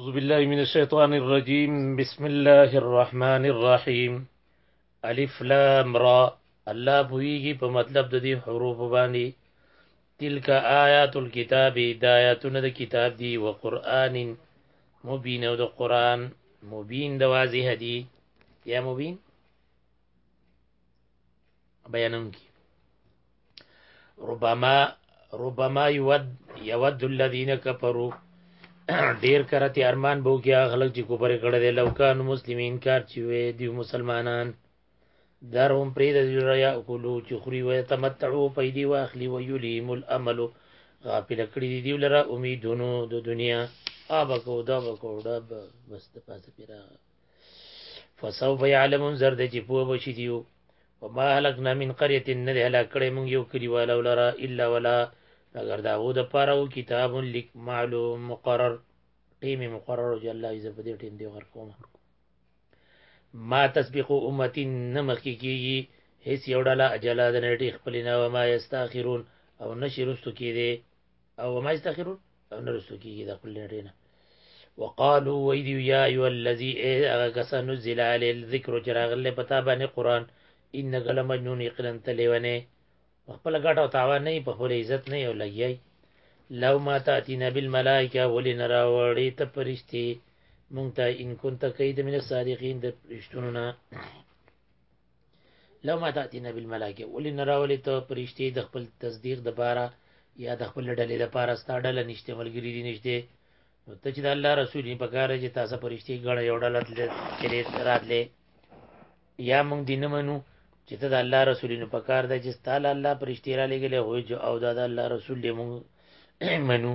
اعوذ بالله من الشیطان الرجیم بسم الله الرحمن الرحیم الف لام را الله پویږي په مطلب د دې حروف باندې تلک آیات الكتاب د آیاتونه د کتاب دی و قران مبین او د قران مبین د واضح دی یا مبین بیانونکي ربما ربما يود يود الذين كفروا ډیر کرتی ارمان بو کیا خلک چې کوپر کړه دي لوکان مسلمین کار چې وي دی مسلمانان دار هم پرې د ریا کولو چې خوري وي تمتعو پیدي واخلي ویلیم الامل غافل کړی دی لره امیدونو د دنیا آبکو دا بکو دا بس د پاسه پیرا فسوف يعلمون زرد چې پوه بشي دیو وما هلکنا من قريه نه ده هلاک کړی مونږ یو کلیواله ولرا الا ولا مگر دا هو د پاره او کتاب لیک معلوم مقرر ټیم مقرر چې الله عزت په دې ټیم دی ورکوم ما تسبق امتي نمخ کیږي هیڅ یو ډله اجلا د نړۍ خپل نه و ما یستاخرون او نشي رستو کیږي او ما یستاخرون او نه رسو کېږي د خپل نېټې نه وقالو وی دی یا ایو الذی هغه کسان نزل علی الذکر چې راغلی پتا باندې قران انک لمجنون یقینا ته لیونه په خپل ګټه او تاوان نه په خپل عزت نه یو لګیای لو ما تاتینا بالملائکه ولنا راوړی ته پرشتي مونږ ته ان كنت کید من الصادقین د پرشتونو نه لما تاتینا بالملائکه ولې نه راولې ته پرشتي د خپل تصدیق د پاره یا د خپل ډلې د پاره ستا ډله نشته ملګری دي نشته نو ته چې د الله رسول یې په کار چې تاسو پرشتي ګڼه یو ډله تلې راتلې یا موږ دین منو چې ته د الله رسول نو په کار دی چې تعالی الله پرشتي را لګلې هوې جو او دا د الله رسول دې موږ منو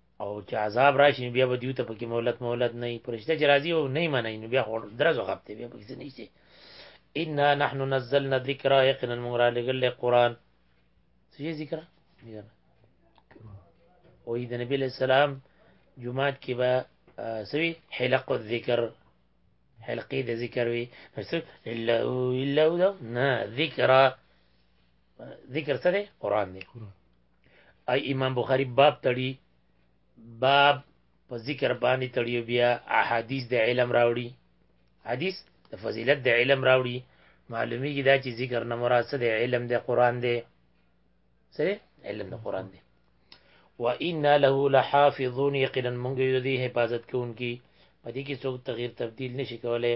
او چې عذاب راشي بیا به دیو ته پکې مولت مولت نه پرشته چې راځي او نه منای نو بیا خو درځو غب ته بیا پکې څه نشته ان نحن نزلنا الذکر یقینا موږ را لګل قرآن څه ذکر او د نبی له سلام جمعات کې به سوي حلق الذکر حلقې د ذکر وي الا الا نه ذکر ذکر څه دی قرآن دی قرآن اي امام بخاري باب تړي باب په ذکر باندې تړي بیا احادیث د علم راوړي حدیث د فضیلت د علم راوړي معلومیږي دا چې ذکر نه مراد څه دی علم د قران دی سره علم د قران دی وان له لحافظون یقینا مونږ یو دی حفاظت کوونکی په دې کې څوک تغییر تبديل نشي کولای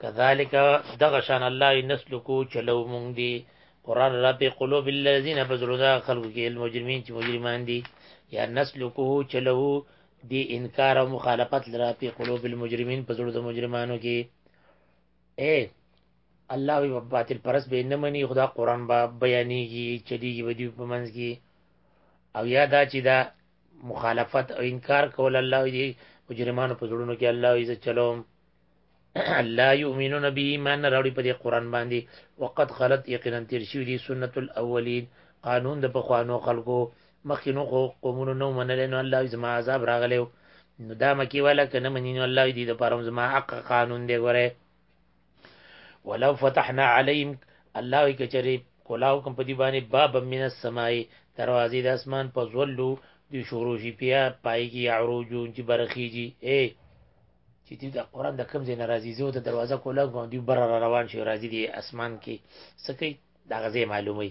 كذلك دغشان الله نسلكو چلو مونږ دي قران را په قلوب الذين بزردا خلق کې المجرمين چې مجرمان دي یا نسلکو چلو دی انکار او مخالفت لرا په قلوب المجرمين په زړه د مجرمانو کې اے الله وی باطل پرس به نه مني خدا قران با بیانېږي چديږي ودی په منځ کې او یا دا چې دا مخالفت او انکار کول الله دې مجرمانو په زړونو کې الله یې چلوم لا یؤمنون به ایمان راوړي په دې قران باندې وقد خلت یقینا تیر شوی دی سنت الاولین قانون د پخوانو خلکو مخینو خو قومونو نو منل نو الله زما عذاب راغلی نو دا مکی والا کنه منینو الله دې د پرم زما حق قانون دی ګوره ولو فتحنا عليهم الله وی کچری کولاو کوم په دی باندې باب من السماء دروازې د اسمان په زولو دی شروع شي پیا پای کی عروجون چې برخیږي اے چې دی د قران د کم ځای ناراضي زو ته دروازه کولاو کوم دی بر را روان شي راځي دی اسمان کې سکی دا غزه معلومي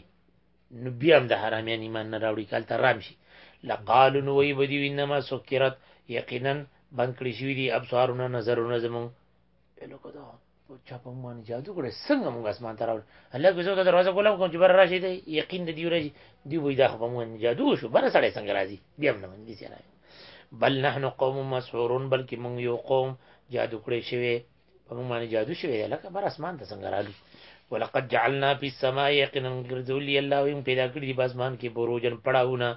نو بیا هم د حرامیان ایمان نه راوړي کال ته رام شي لقالو نو وی بدی انما سکرت یقینا بند کړی شوی دی ابصارونه نظرونه زمون نو کو دا چا په مونږ جادو کړې څنګه مونږ اسمان ته راوړ الله کو زه دروازه کولاو کوم چې بر راشي دی یقین د دی ورځي دی وې دا خو په مونږ جادو شو بر سړی څنګه راځي بیا نه مونږ دي سره بل نحنو قوم مسحورون بلکې مونږ یو قوم جادو کړې شوی په مونږ باندې جادو شوی دی لکه بر اسمان ته څنګه راځي ولقد جعلنا فی السماء یقینا ګرځولې الله ویم پیدا کړی په اسمان کې بروجن پړاونه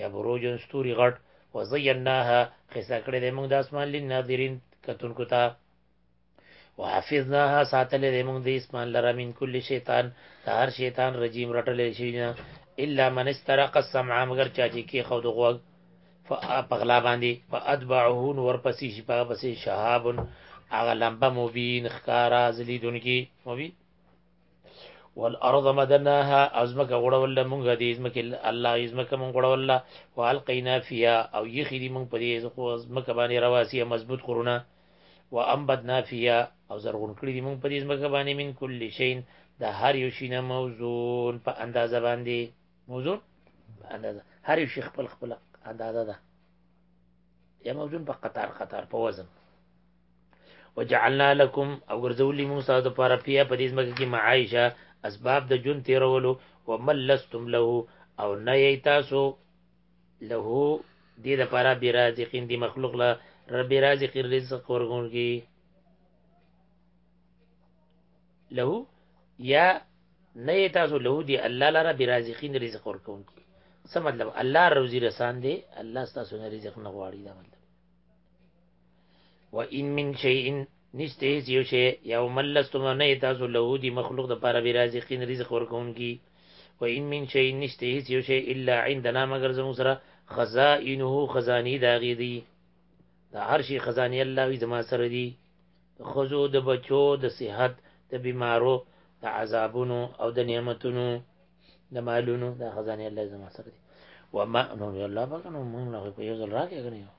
یا بروجن ستوري غټ وزیناها خسا کړې د موږ د اسمان لناظرین کتونکو ته وحفظناها ساتلې دې موږ د اسمان لره من کل شیطان د هر شیطان رجیم رټلې شي نه الا من استرق السمع مگر چا چې کې خو د غوږ فغلا باندې فاتبعه نور پسې شي په پسې شهاب هغه لمبه مبین خکارا زلیدونکي مبین والارض مدناها ازمکه غړول مونږ دې ازمکه الله ازمکه مونږ غړول والقینا فیها او یخی دې مونږ په دې ازمکه باندې رواسي مضبوط قرونه وانبتنا فیها او زرغون کړی دې مونږ په دې ازمکه باندې من کل شین د هر یو شی نه موزون په اندازه باندې موزون اندازه هر یو شی خپل خپل اندازه ده یا موزون په قطار قطار په وزن وجعلنا لكم او ګرځولي موږ تاسو لپاره فيها په دې ځمکه کې معايشه اسباب د ژوند تیرولو ومن لستم له او نه یې تاسو له دې لپاره برازقین دی مخلوق له رب رازق رزق ورغونګي له یا نه یې تاسو له دې الله لپاره برازقین رزق ورکونکي څه مطلب الله روزي رسان دی الله تاسو نه رزق نه غواړي دا مطلب و ان من شيء نشته هیڅ یو شی یو ملستم نه تاسو له دي مخلوق د پاره به رازقین رزق ورکون کی و ان من شيء نشته هیڅ یو شی الا عندنا مگر زمو سره خزائنه خزانی داغی دی دا هر شي خزانی الله وی زما سره دی خزو د بچو د صحت د بیمارو د عذابونو او د نعمتونو د مالونو د خزانه الله زما سره دي وما نو الله پاک نو موږ له په یو ځل راکې غنیو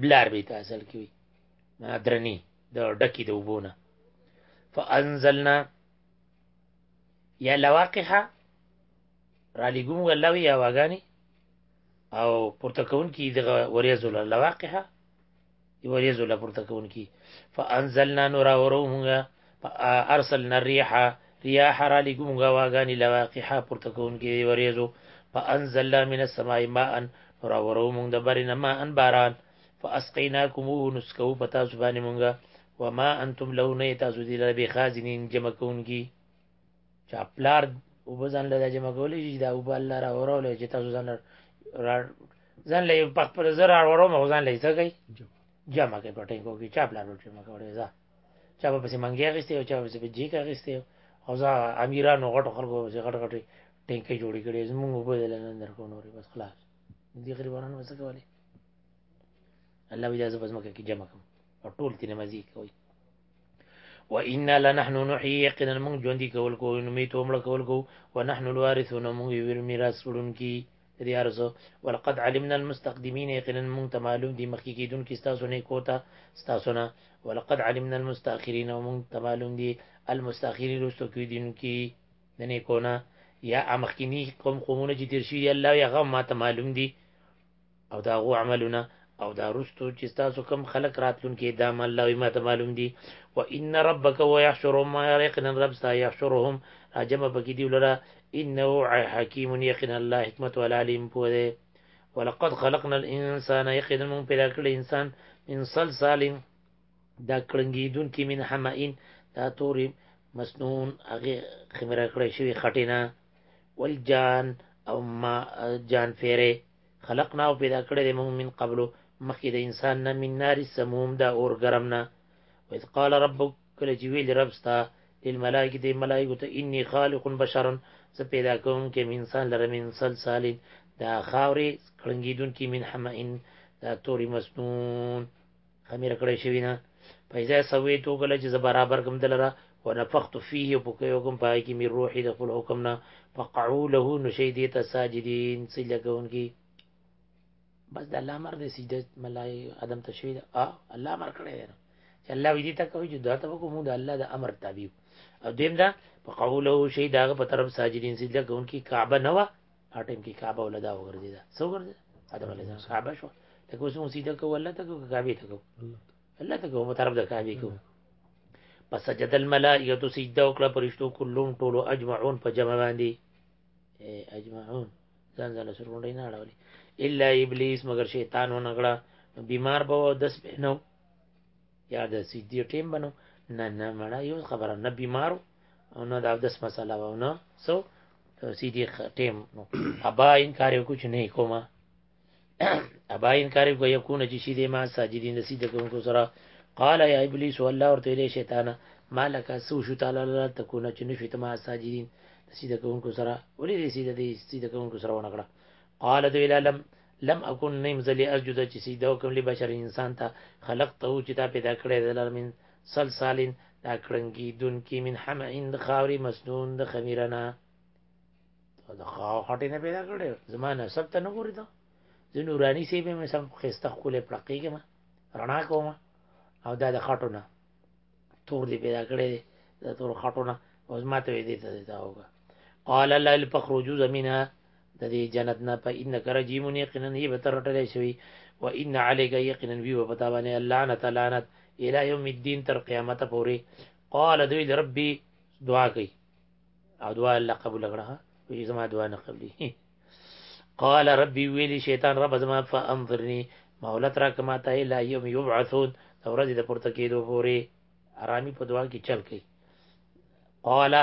بلار به ته اصل کې وي درنی د ډکی د وبونه فانزلنا یا لواقحه را لګوم الله وی اواګانی او پورته کون کی دغه وریزو لواقحه وریزو لا پورته کون کی فانزلنا نور اورو مونږه ارسلنا الريح رياح را لګو موږ واغاني لواقحه پورته کوونکې دی وریزو فانزلنا من السماء ماء را ورو موږ د برینه ما ان باران فاسقیناکم نسکو پتا سبحانه موږ وما انتم له نه تاسو دي له بخازنین جمع کوونکې چا پلار وبزن له جمع کولې چې دا وب الله را ورو له چې تاسو ځان را ځان له پخپل زر را ورو مو ځان له څه کوي جمع کوي پټې کوي چا پلار جمع کوي چا به پسې منګي اخیستې او چا به پسې جیک اخیستې او ځا امیرانو غټو خلکو پسې غټ غټې ټینکې جوړې کړې زمونږ وبه دل نه درکو نورې بس خلاص دې غریبانو بس کولې الله بیا زبز مکه کې جمع کوم او ټول تینه مزي کوي و ان لنحن نحيي يقينا من ژوندۍ کول کو نو میتو مړ کول کو و نحن الوارثون موږ ویل میراث وړونکي دې ارزو ولقد علمنا المستقدمين یقینا مونږ ته معلوم دي مخکې کېدونکي ستاسو نه کوته ستاسو نه ولقد علمنا المستاخرين مونږ ته معلوم دي المستاخرين رستو کېدونکي د نه کونه یا امخکینی قوم قومونه چې تیر شوی دی الله یا غم ما ته معلوم دي او دا غو عملونه او دا رستو چې تاسو کم خلق راتلون کې دا مال الله ما ته معلوم دي و ان ربک و یحشرهم ما یقینا رب ستا یحشرهم راجمه پکې دی ولرا انه حکیم یقینا الله حکمت ولا علیم پوره ولقد خلقنا الانسان یقینا من پیدا کړل انسان من صلصال دا کړنګیدون کې من حمائن دا توري مسنون هغه خمره کړی شوی خټینا والجان او ما جان فیره خلقنا او پیدا کړی دی موږ من قبل مخکې د انسان نه من نار سموم دا اور ګرم نه و اذ قال ربک کله چې ویل رب ستا للملائکه دی ملائکه ته انی خالق بشرا زه پیدا کوم کې من انسان لره من سلسال دا خاورې کړنګیدون کې من حمئن دا توري مسنون امیر کړی شوی نه پیدا سوی تو کله چې برابر کوم دلره ونفخت فيه په کوي حکم پای کې می روحي د خپل حکم نه فقعوا له نشیدی ته ساجدین سجده کوونکی بس د الله امر دی سجده ملای ادم ته شوی ا الله امر کړی دی چې الله وی دي ته کوي چې دا ته کوم د الله د امر تابع او دیم دا فقعوا له شیدا په طرف ساجدین سجده کوونکی کعبه نه و هغه ټیم کې کعبه ولدا وګرځیدا څو ګرځیدا اته ولې ځان کعبه شو لکه اوس مسجد کو الله ته کو کعبه ته کو الله ته کو په طرف د کعبه کو پس سجد الملائکه سجده وکړه پرشتو کلهم ټولو اجمعون په جمع باندې اجمعون ځان ځان سره غونډې نه اړولې الا ابلیس مگر شیطان و نغړه بیمار به دس بهنو یا د سیدی ټیم بنو نه نه مړه یو خبره نه بیمارو او نه د اودس مسله او نه سو سیدی ټیم نو ابا انکار یو کوچ نه کومه ابا انکار کو یو کو نه چې سیدی ما ساجدین د سیدی کوونکو سره قال یا ابلیس والله ورته له شیطان مالک سو شو تعالی لا تكون چې نشوي ته ما ساجدین د سیدی کوونکو سره ولې دې سیدی دې سیدی کوونکو سره ونه کړه قال دوی لم لم اکن نه یم زه لاسجد چې سجده وکړم لبشر انسان ته خلقته چې تا پیدا کړی دی لره من صلصال دا کړنګېدونکي من حمع د خاورې مسنون د خمیره نه ته د خټې نه پیدا کړی زما نسب ته نه ګورې ته زه نوراني صاحب مې سم ښایسته ښکلی پړقېږم رڼا کوم او دا د خټو نه تور دی پیدا کړی دی د تور خټونه او زما ته دې ته دا وګه قال لا الفخرج زمينا د دې جنت نه په ان کرجیم یقینا یې به تر ټلې شوی و ان علیک یقینا وی و پتا باندې لعنت لعنت الی یوم الدین تر قیامت پورې قال دوی ربي دعا کوي او دعا الله قبول کړه وي زما دعا نه قبلي قال ربي ویلی شیطان رب زما فانظرني مهلت را کما ته لا یوم یبعثون د ورځې د پورته کېدو پورې آرامي په دعا کې چل کوي قال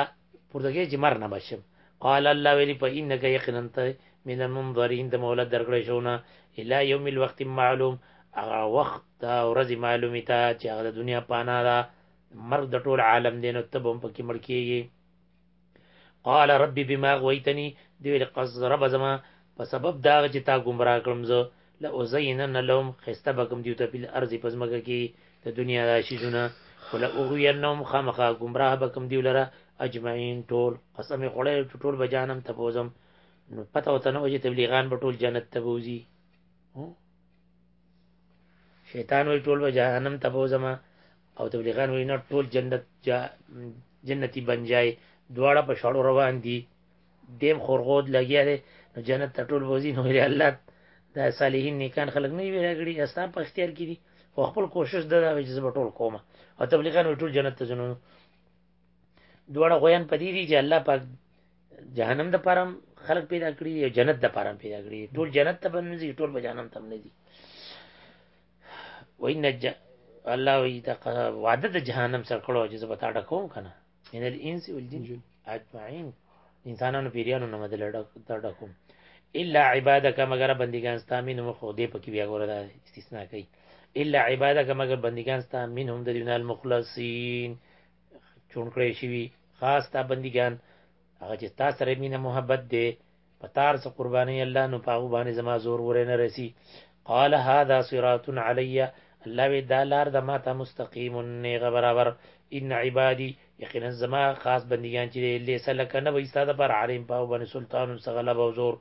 پورته کې چې مر نه بشم قال الله ویلی په انک یقینا ته من المنظرین د مهلت درکړې شونه الا یوم الوقت معلوم هغه وخت دا ورځ معلومه تا چې هغه د دنیا پانا ده مرګ د ټول عالم دی نو ته به هم پکې مړ کېږي قال رب بما غويتني دی ویل قص رب زما په سبب دا چې تا گمراه کړم زه لازینن لهم خسته بکم دیو ته په ارض پزمکه کې د دنیا د شیزونه ولا اغوینهم خامخا گمراه بکم دیو لره اجمعین ټول قسم خړې ټول به جانم ته بوزم نو پته وته نو چې تبلیغان به ټول جنت ته بوزي شیطان وی ټول به جهنم ته بوزما او تبلیغان وی نه ټول جنت جا جنتی بنجای دواړه په شړو روان دي دیم خورغود لګیا دی نو جنت ته ټول بوزي نو ویل الله دا صالحین نیکان خلک نه ویل کړي استا په اختیار کې دي خو خپل کوشش دا وی چې زه ټول کوم او تبلیغان وی ټول جنت ته ځنو دوړه غویان پدې دي چې الله پاک جهنم د پرم خلق پیدا کړی او جنت د پرم پیدا کړی ټول جنت ته بنځي ټول به جهنم ته بنځي وای نه الله وی دا وعده د جهنم سره کړو چې زه به تا ډکوم کنه ان الانس والجن اجمعين انسانانو پیریانو نه مدل ډکوم الا عبادك مگر بندگان ستا منهم خو دې پکې بیا ګوره دا استثناء کوي الا عبادك مگر بندگان ستا منهم د دین المخلصین چون کړی شوی خاص تا بندګان هغه چې تا سره مینه محبت دی په تار سره قرباني الله نو پاغو باندې زما زور ورنه رسی قال هذا صراط علی الله وی دا لار د ماته مستقیم نیغه برابر ان عبادی یقینا زما خاص بندگان چې لیس لک نه وي ستاده پر عالم پاو باندې سلطان سغلب او زور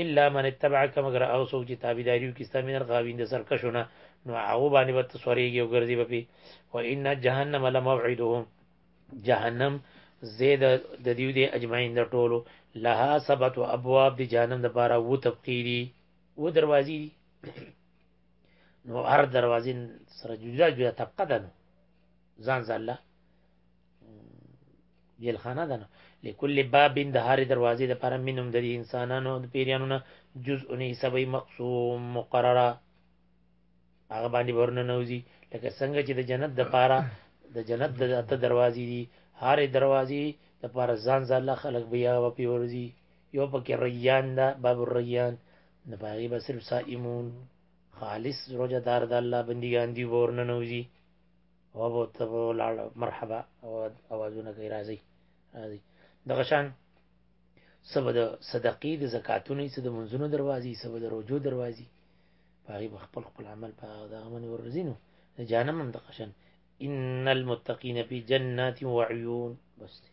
الا من اتبعک مگر هغه څوک چې تابعداري وکړي ستا من الغاوین د سرکشو نه نو هغه باندې به ته سورېږي او ګرځي به پې و ان جهنم لموعدهم جهنم زید د دیو دی اجمعین د ټولو لها سبت و ابواب دی جهنم د پاره و طبقې دي و دروازې دي نو هر دروازې سره جدا جدا طبقه ده نو ځان ځله جیلخانه ده نو لکل باب د هر دروازې د پاره منهم د انسانانو د پیریانو نه جزء نه حسابي مقسوم مقرره هغه باندې ورنه نوځي لکه څنګه چې د جنت د پاره د جنت د اته دروازې دي هر دروازې د پاره ځان ځان خلک بیا و پی ورځي یو پکې ریان ده باب الریان د باغی به صرف صائمون خالص روزه دار د الله بندگان دی ورنه نوځي او به ته به ولاړ مرحبا او اوازونه کوي راځي راځي دغه شان سبا د صدقې د زکاتونو څخه د منځونو دروازې سبا د روجو دروازې پاغي خپل خپل عمل په دغه باندې ورزینو د جهنم هم دغه شان ان المتقین فی جنات و عیون بس دی.